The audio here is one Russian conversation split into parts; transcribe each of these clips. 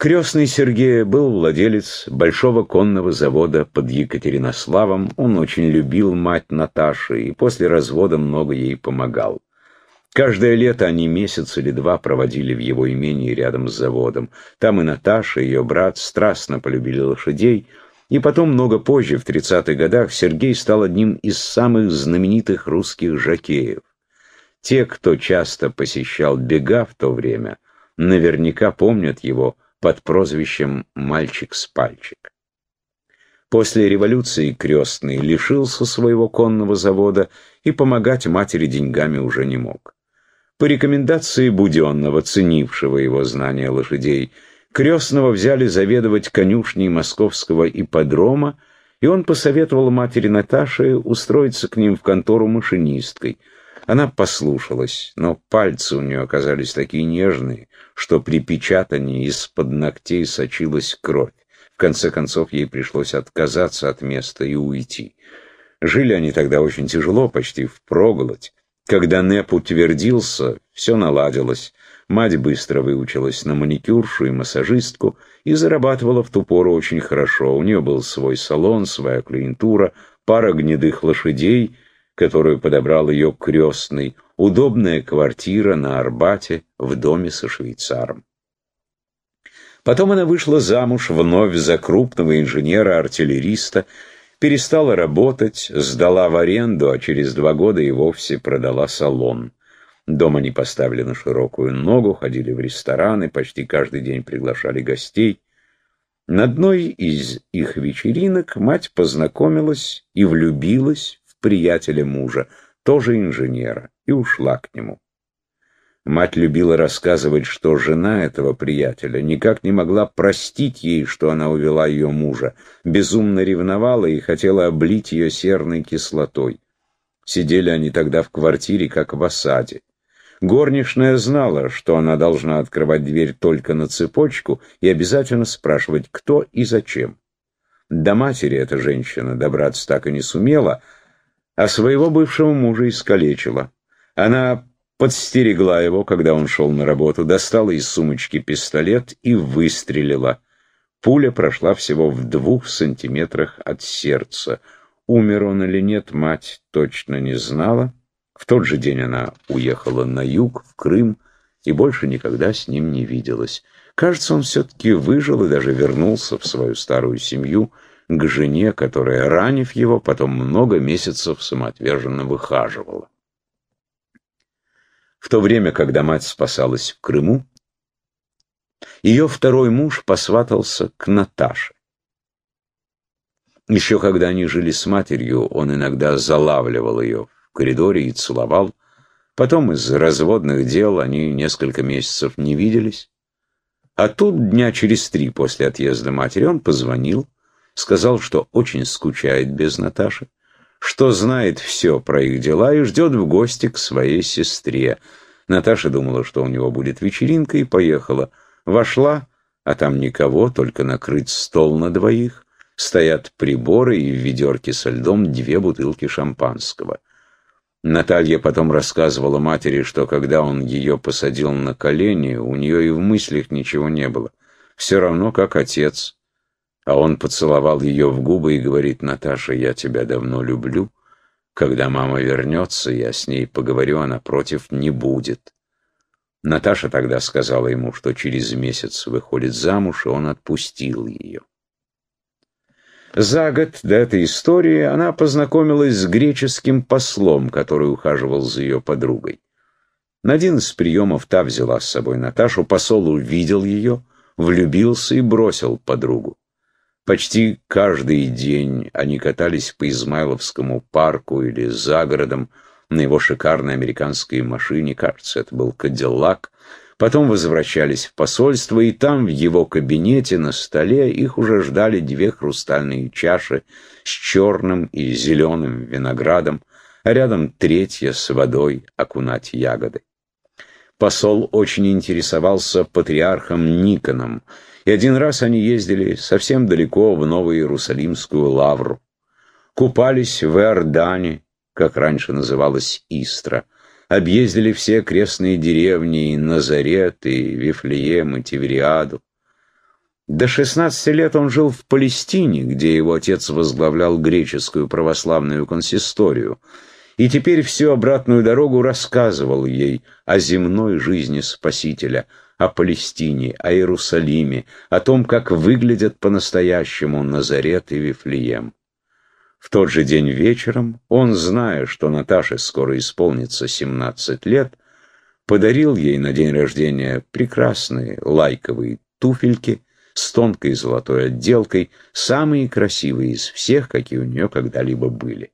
Крестный Сергей был владелец большого конного завода под Екатеринославом. Он очень любил мать Наташи и после развода много ей помогал. Каждое лето они месяц или два проводили в его имении рядом с заводом. Там и Наташа, и ее брат страстно полюбили лошадей, и потом, много позже, в 30-х годах, Сергей стал одним из самых знаменитых русских жокеев. Те, кто часто посещал бега в то время, наверняка помнят его под прозвищем «Мальчик с пальчик». После революции крестный лишился своего конного завода и помогать матери деньгами уже не мог. По рекомендации Буденного, ценившего его знания лошадей, крестного взяли заведовать конюшней московского ипподрома, и он посоветовал матери Наташе устроиться к ним в контору машинисткой – она послушалась, но пальцы у нее оказались такие нежные, что при печатании из-под ногтей сочилась кровь. В конце концов, ей пришлось отказаться от места и уйти. Жили они тогда очень тяжело, почти впроголодь. Когда Неп утвердился, все наладилось. Мать быстро выучилась на маникюршу и массажистку и зарабатывала в ту пору очень хорошо. У нее был свой салон, своя клиентура, пара гнедых лошадей — которую подобрал ее крестный, удобная квартира на Арбате в доме со швейцаром. Потом она вышла замуж вновь за крупного инженера-артиллериста, перестала работать, сдала в аренду, а через два года и вовсе продала салон. Дома они поставили на широкую ногу, ходили в рестораны, почти каждый день приглашали гостей. На одной из их вечеринок мать познакомилась и влюбилась приятеля мужа, тоже инженера, и ушла к нему. Мать любила рассказывать, что жена этого приятеля никак не могла простить ей, что она увела ее мужа, безумно ревновала и хотела облить ее серной кислотой. Сидели они тогда в квартире, как в осаде. Горничная знала, что она должна открывать дверь только на цепочку и обязательно спрашивать, кто и зачем. До матери эта женщина добраться так и не сумела, а своего бывшего мужа искалечила. Она подстерегла его, когда он шел на работу, достала из сумочки пистолет и выстрелила. Пуля прошла всего в двух сантиметрах от сердца. Умер он или нет, мать точно не знала. В тот же день она уехала на юг, в Крым, и больше никогда с ним не виделась. Кажется, он все-таки выжил и даже вернулся в свою старую семью, к жене, которая, ранив его, потом много месяцев самоотверженно выхаживала. В то время, когда мать спасалась в Крыму, ее второй муж посватался к Наташе. Еще когда они жили с матерью, он иногда залавливал ее в коридоре и целовал. Потом из разводных дел они несколько месяцев не виделись. А тут дня через три после отъезда матери он позвонил, сказал, что очень скучает без Наташи, что знает все про их дела и ждет в гости к своей сестре. Наташа думала, что у него будет вечеринка, и поехала. Вошла, а там никого, только накрыт стол на двоих. Стоят приборы и в ведерке со льдом две бутылки шампанского. Наталья потом рассказывала матери, что когда он ее посадил на колени, у нее и в мыслях ничего не было. Все равно, как отец. А он поцеловал ее в губы и говорит, «Наташа, я тебя давно люблю. Когда мама вернется, я с ней поговорю, она против не будет». Наташа тогда сказала ему, что через месяц выходит замуж, и он отпустил ее. За год до этой истории она познакомилась с греческим послом, который ухаживал за ее подругой. На один из приемов та взяла с собой Наташу, посол увидел ее, влюбился и бросил подругу. Почти каждый день они катались по Измайловскому парку или за городом на его шикарной американской машине, кажется, это был Кадиллак. Потом возвращались в посольство, и там, в его кабинете, на столе, их уже ждали две хрустальные чаши с черным и зеленым виноградом, а рядом третья с водой окунать ягоды. Посол очень интересовался патриархом Никоном, и один раз они ездили совсем далеко в Новую Иерусалимскую лавру. Купались в Иордане, как раньше называлась Истра, объездили все окрестные деревни, и Назарет, и Вифлеем, и Тивериаду. До 16 лет он жил в Палестине, где его отец возглавлял греческую православную консисторию, и теперь всю обратную дорогу рассказывал ей о земной жизни Спасителя, о Палестине, о Иерусалиме, о том, как выглядят по-настоящему Назарет и Вифлеем. В тот же день вечером он, зная, что Наташе скоро исполнится 17 лет, подарил ей на день рождения прекрасные лайковые туфельки с тонкой золотой отделкой, самые красивые из всех, какие у нее когда-либо были.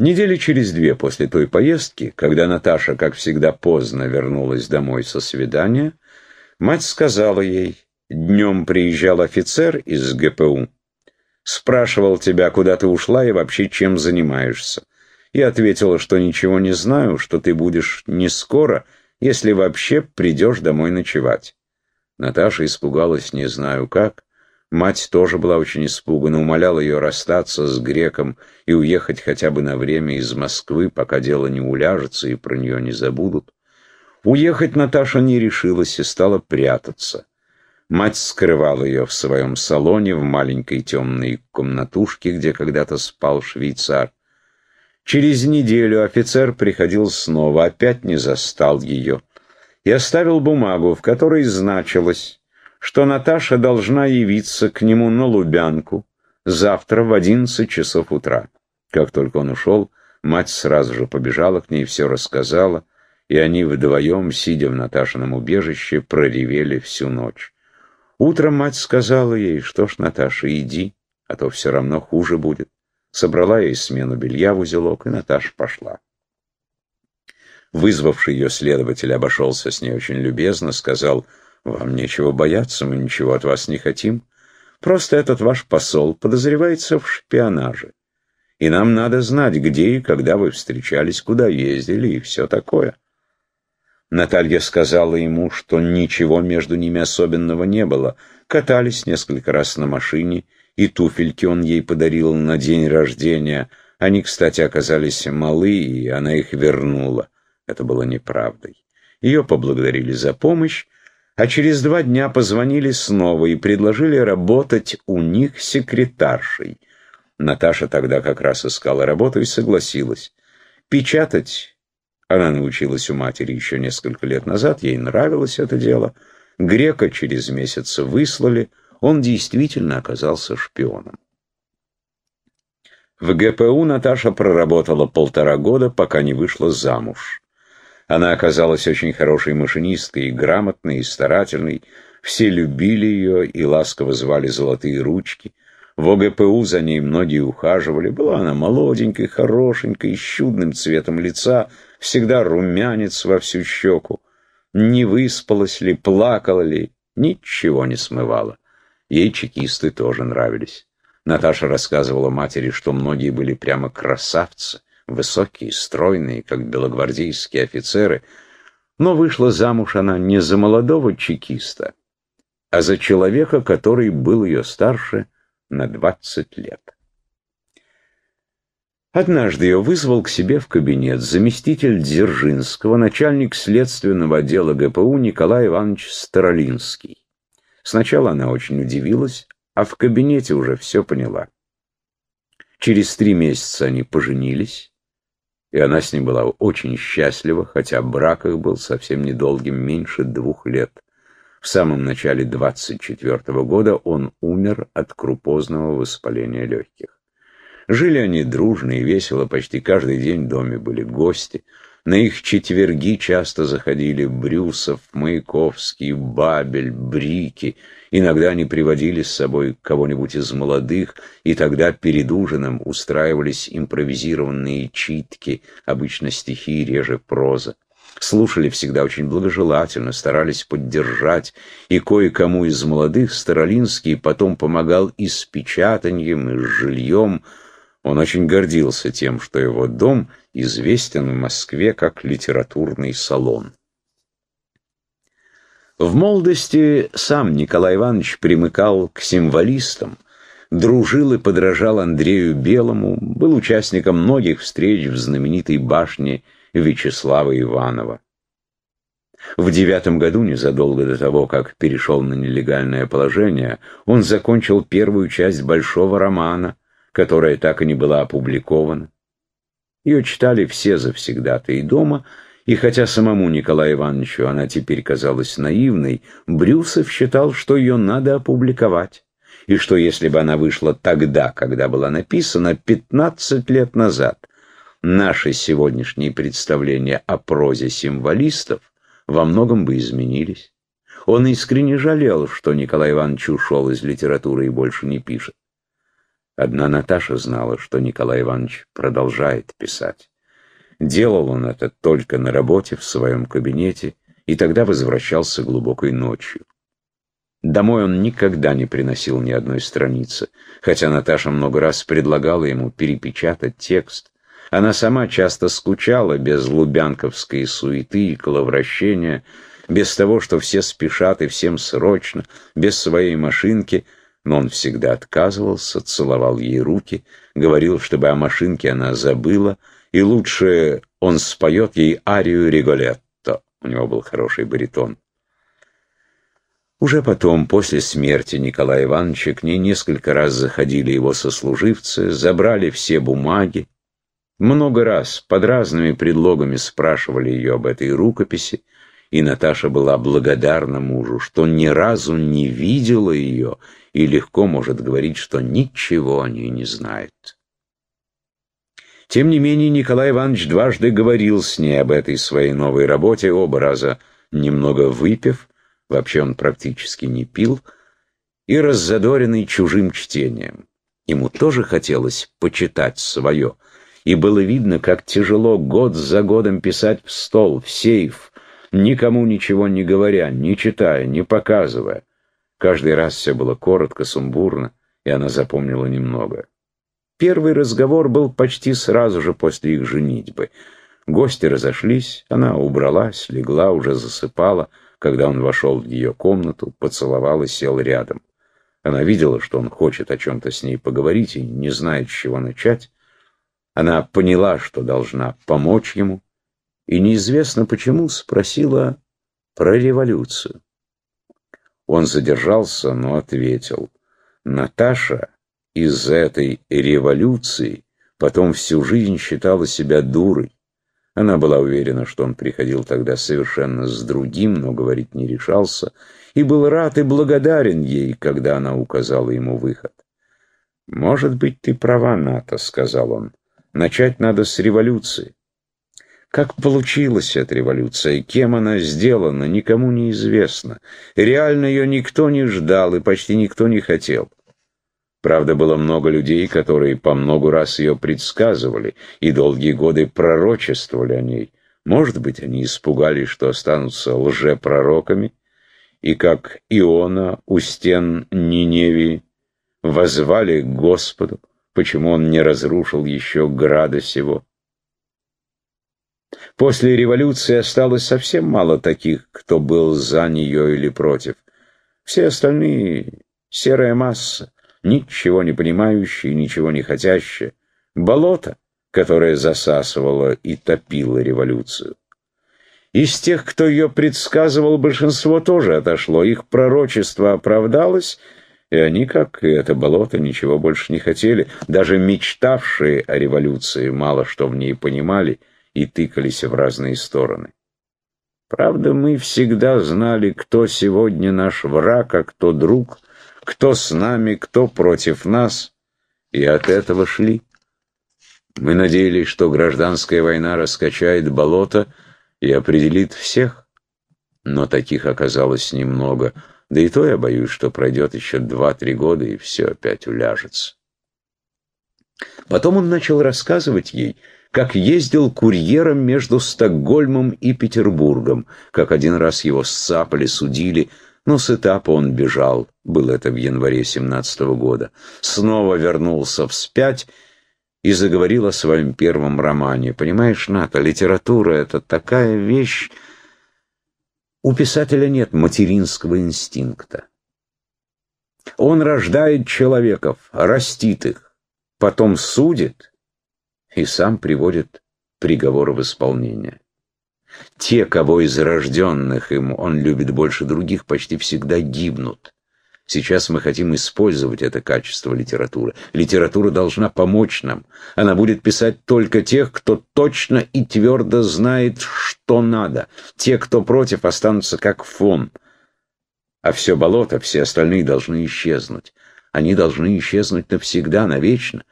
Недели через две после той поездки, когда Наташа, как всегда, поздно вернулась домой со свидания, мать сказала ей, днем приезжал офицер из ГПУ, спрашивал тебя, куда ты ушла и вообще чем занимаешься. И ответила, что ничего не знаю, что ты будешь не скоро, если вообще придешь домой ночевать. Наташа испугалась не знаю как. Мать тоже была очень испугана, умоляла ее расстаться с греком и уехать хотя бы на время из Москвы, пока дело не уляжется и про нее не забудут. Уехать Наташа не решилась и стала прятаться. Мать скрывала ее в своем салоне, в маленькой темной комнатушке, где когда-то спал швейцар. Через неделю офицер приходил снова, опять не застал ее и оставил бумагу, в которой значилось, что Наташа должна явиться к нему на Лубянку завтра в одиннадцать часов утра. Как только он ушел, мать сразу же побежала к ней, все рассказала, и они вдвоем, сидя в Наташином убежище, проревели всю ночь. Утром мать сказала ей, что ж, Наташа, иди, а то все равно хуже будет. Собрала ей смену белья в узелок, и Наташа пошла. Вызвавший ее следователь обошелся с ней очень любезно, сказал, «Вам нечего бояться, мы ничего от вас не хотим. Просто этот ваш посол подозревается в шпионаже. И нам надо знать, где и когда вы встречались, куда ездили и все такое». Наталья сказала ему, что ничего между ними особенного не было. Катались несколько раз на машине, и туфельки он ей подарил на день рождения. Они, кстати, оказались малы, и она их вернула. Это было неправдой. Ее поблагодарили за помощь, а через два дня позвонили снова и предложили работать у них секретаршей. Наташа тогда как раз искала работу и согласилась. Печатать она научилась у матери еще несколько лет назад, ей нравилось это дело. Грека через месяц выслали, он действительно оказался шпионом. В ГПУ Наташа проработала полтора года, пока не вышла замуж. Она оказалась очень хорошей машинисткой, грамотной, и старательной. Все любили ее и ласково звали «золотые ручки». В ОГПУ за ней многие ухаживали. Была она молоденькой, хорошенькой, с чудным цветом лица, всегда румянец во всю щеку. Не выспалась ли, плакала ли, ничего не смывала. Ей чекисты тоже нравились. Наташа рассказывала матери, что многие были прямо красавцы высокие, стройные, как белогвардейские офицеры, но вышла замуж она не за молодого чекиста, а за человека, который был ее старше на 20 лет. Однажды ее вызвал к себе в кабинет заместитель Дзержинского, начальник следственного отдела ГПУ Николай Иванович Старолинский. Сначала она очень удивилась, а в кабинете уже все поняла. Через три месяца они поженились, и она с ним была очень счастлива, хотя брак их был совсем недолгим, меньше двух лет. В самом начале 24 -го года он умер от крупозного воспаления легких. Жили они дружно и весело, почти каждый день в доме были гости. На их четверги часто заходили Брюсов, Маяковский, Бабель, Брики — Иногда они приводили с собой кого-нибудь из молодых, и тогда перед ужином устраивались импровизированные читки, обычно стихи, реже проза. Слушали всегда очень благожелательно, старались поддержать, и кое-кому из молодых Старолинский потом помогал и с печатанием, и с жильем. Он очень гордился тем, что его дом известен в Москве как литературный салон. В молодости сам Николай Иванович примыкал к символистам, дружил и подражал Андрею Белому, был участником многих встреч в знаменитой башне Вячеслава Иванова. В девятом году, незадолго до того, как перешел на нелегальное положение, он закончил первую часть большого романа, которая так и не была опубликована. Ее читали все завсегдаты и дома, и хотя самому Николаю Ивановичу она теперь казалась наивной, Брюсов считал, что ее надо опубликовать, и что если бы она вышла тогда, когда была написана, 15 лет назад, наши сегодняшние представления о прозе символистов во многом бы изменились. Он искренне жалел, что Николай Иванович ушел из литературы и больше не пишет. Одна Наташа знала, что Николай Иванович продолжает писать. Делал он это только на работе, в своем кабинете, и тогда возвращался глубокой ночью. Домой он никогда не приносил ни одной страницы, хотя Наташа много раз предлагала ему перепечатать текст, она сама часто скучала без лубянковской суеты и коловращения, без того, что все спешат и всем срочно, без своей машинки, но он всегда отказывался, целовал ей руки, говорил, чтобы о машинке она забыла, и лучше он споет ей арию Риголетто. У него был хороший баритон. Уже потом, после смерти Николая Ивановича, к ней несколько раз заходили его сослуживцы, забрали все бумаги, много раз под разными предлогами спрашивали ее об этой рукописи, и Наташа была благодарна мужу, что ни разу не видела ее и легко может говорить, что ничего о ней не знает. Тем не менее, Николай Иванович дважды говорил с ней об этой своей новой работе, оба раза немного выпив, вообще он практически не пил, и раззадоренный чужим чтением. Ему тоже хотелось почитать свое – и было видно, как тяжело год за годом писать в стол, в сейф, никому ничего не говоря, не читая, не показывая. Каждый раз все было коротко, сумбурно, и она запомнила немного. Первый разговор был почти сразу же после их женитьбы. Гости разошлись, она убралась, легла, уже засыпала, когда он вошел в ее комнату, поцеловал и сел рядом. Она видела, что он хочет о чем-то с ней поговорить и не знает, с чего начать, она поняла, что должна помочь ему, и неизвестно почему спросила про революцию. Он задержался, но ответил. Наташа из этой революции потом всю жизнь считала себя дурой. Она была уверена, что он приходил тогда совершенно с другим, но говорить не решался, и был рад и благодарен ей, когда она указала ему выход. «Может быть, ты права, Ната», — сказал он. Начать надо с революции. Как получилась эта революция, кем она сделана, никому не известно. Реально ее никто не ждал и почти никто не хотел. Правда, было много людей, которые по много раз ее предсказывали и долгие годы пророчествовали о ней. Может быть, они испугались, что останутся лжепророками, и как Иона у стен Ниневии возвали к Господу, почему он не разрушил еще града сего. После революции осталось совсем мало таких, кто был за нее или против. Все остальные — серая масса, ничего не понимающие, ничего не хотящие. Болото, которое засасывало и топило революцию. Из тех, кто ее предсказывал, большинство тоже отошло. Их пророчество оправдалось — и они, как и это болото, ничего больше не хотели. Даже мечтавшие о революции мало что в ней понимали и тыкались в разные стороны. Правда, мы всегда знали, кто сегодня наш враг, а кто друг, кто с нами, кто против нас, и от этого шли. Мы надеялись, что гражданская война раскачает болото и определит всех, но таких оказалось немного — да и то я боюсь, что пройдет еще два-три года, и все опять уляжется. Потом он начал рассказывать ей, как ездил курьером между Стокгольмом и Петербургом, как один раз его сцапали, судили, но с этапа он бежал, было это в январе 17 -го года, снова вернулся вспять и заговорил о своем первом романе. Понимаешь, Ната, литература — это такая вещь, у писателя нет материнского инстинкта. Он рождает человеков, растит их, потом судит и сам приводит приговор в исполнение. Те, кого из рожденных им он любит больше других, почти всегда гибнут. Сейчас мы хотим использовать это качество литературы. Литература должна помочь нам. Она будет писать только тех, кто точно и твердо знает, что надо. Те, кто против, останутся как фон. А все болото, все остальные должны исчезнуть. Они должны исчезнуть навсегда, навечно.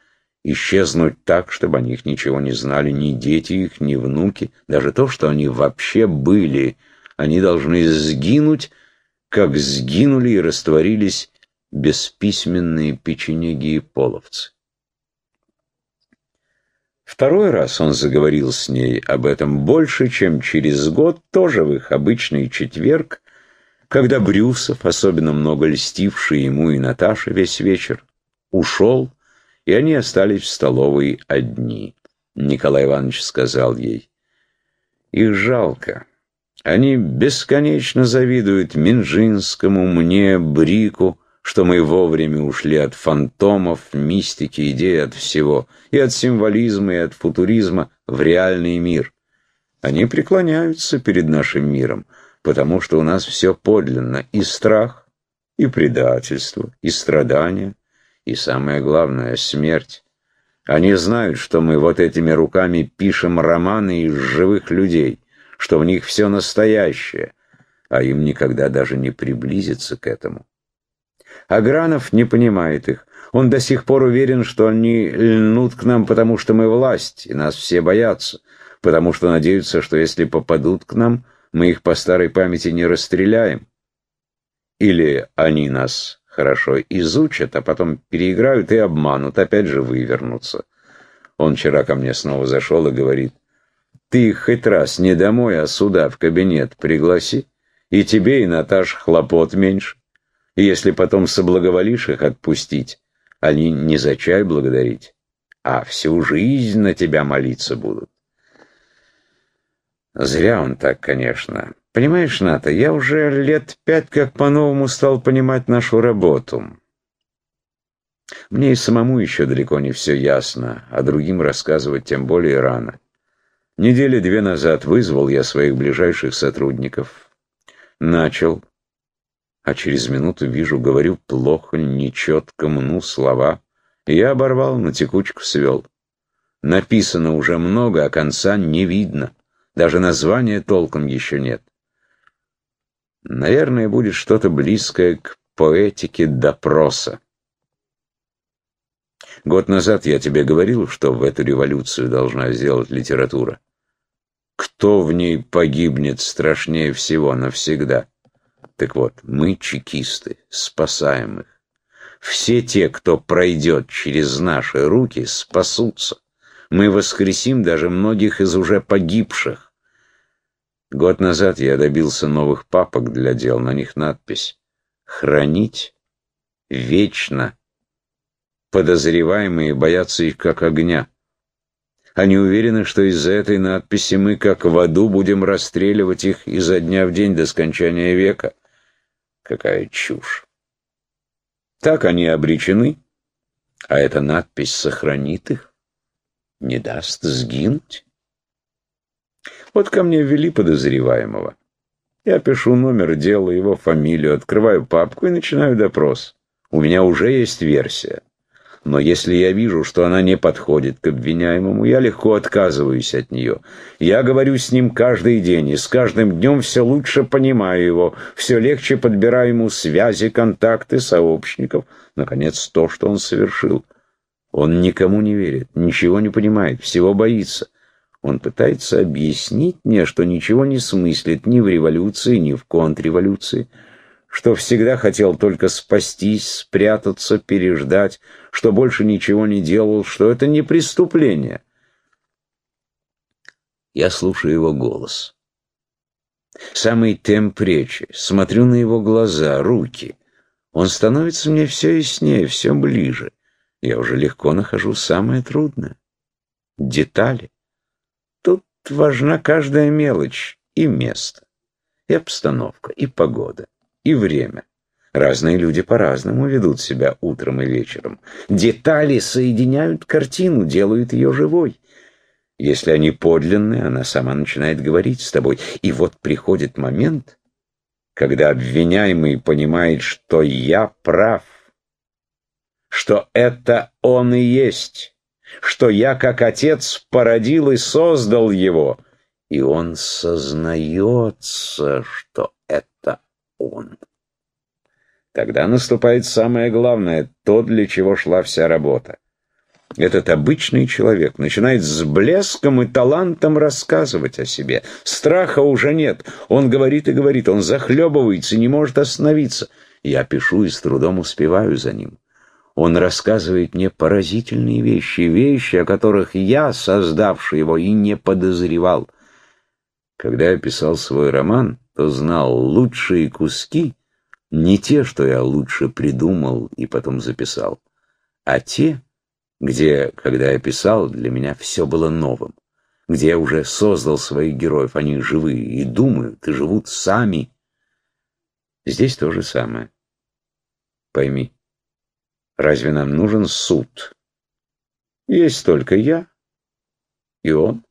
Исчезнуть так, чтобы о них ничего не знали ни дети их, ни внуки. Даже то, что они вообще были. Они должны сгинуть, как сгинули и растворились бесписьменные печенеги и половцы. Второй раз он заговорил с ней об этом больше, чем через год, тоже в их обычный четверг, когда Брюсов, особенно много льстивший ему и Наташе весь вечер, ушел, и они остались в столовой одни. Николай Иванович сказал ей, «Их жалко. Они бесконечно завидуют Минжинскому, мне, Брику, что мы вовремя ушли от фантомов, мистики, идей, от всего, и от символизма, и от футуризма в реальный мир. Они преклоняются перед нашим миром, потому что у нас все подлинно, и страх, и предательство, и страдания, и самое главное — смерть. Они знают, что мы вот этими руками пишем романы из живых людей — что в них все настоящее, а им никогда даже не приблизиться к этому. Агранов не понимает их. Он до сих пор уверен, что они льнут к нам, потому что мы власть, и нас все боятся, потому что надеются, что если попадут к нам, мы их по старой памяти не расстреляем. Или они нас хорошо изучат, а потом переиграют и обманут, опять же вывернутся. Он вчера ко мне снова зашел и говорит, ты их хоть раз не домой, а сюда, в кабинет, пригласи, и тебе, и Наташ хлопот меньше. И если потом соблаговолишь их отпустить, они не за чай благодарить, а всю жизнь на тебя молиться будут. Зря он так, конечно. Понимаешь, Ната, я уже лет пять как по-новому стал понимать нашу работу. Мне и самому еще далеко не все ясно, а другим рассказывать тем более рано. Недели две назад вызвал я своих ближайших сотрудников. Начал, а через минуту вижу, говорю плохо, нечетко, мну слова. Я оборвал, на текучку свел. Написано уже много, а конца не видно. Даже названия толком еще нет. Наверное, будет что-то близкое к поэтике допроса. Год назад я тебе говорил, что в эту революцию должна сделать литература. Кто в ней погибнет страшнее всего навсегда? Так вот, мы чекисты, спасаем их. Все те, кто пройдет через наши руки, спасутся. Мы воскресим даже многих из уже погибших. Год назад я добился новых папок для дел, на них надпись «Хранить вечно». Подозреваемые боятся их как огня. Они уверены, что из-за этой надписи мы, как в аду, будем расстреливать их изо дня в день до скончания века. Какая чушь. Так они обречены, а эта надпись сохранит их, не даст сгинуть. Вот ко мне ввели подозреваемого. Я пишу номер дела, его фамилию, открываю папку и начинаю допрос. У меня уже есть версия. Но если я вижу, что она не подходит к обвиняемому, я легко отказываюсь от нее. Я говорю с ним каждый день, и с каждым днем все лучше понимаю его, все легче подбираю ему связи, контакты, сообщников. Наконец, то, что он совершил. Он никому не верит, ничего не понимает, всего боится. Он пытается объяснить мне, что ничего не смыслит ни в революции, ни в контрреволюции что всегда хотел только спастись, спрятаться, переждать, что больше ничего не делал, что это не преступление. Я слушаю его голос. Самый темп речи, смотрю на его глаза, руки. Он становится мне все яснее, все ближе. Я уже легко нахожу самое трудное — детали. Важна каждая мелочь и место, и обстановка, и погода и время. Разные люди по-разному ведут себя утром и вечером. Детали соединяют картину, делают ее живой. Если они подлинные, она сама начинает говорить с тобой. И вот приходит момент, когда обвиняемый понимает, что я прав, что это он и есть, что я, как отец, породил и создал его, и он сознается, что это он. Тогда наступает самое главное, то, для чего шла вся работа. Этот обычный человек начинает с блеском и талантом рассказывать о себе. Страха уже нет. Он говорит и говорит, он захлебывается, не может остановиться. Я пишу и с трудом успеваю за ним. Он рассказывает мне поразительные вещи, вещи, о которых я, создавший его, и не подозревал. Когда я писал свой роман, то знал лучшие куски, не те, что я лучше придумал и потом записал, а те, где, когда я писал, для меня все было новым, где я уже создал своих героев, они живые и думают, и живут сами. Здесь то же самое. Пойми, разве нам нужен суд? Есть только я и он.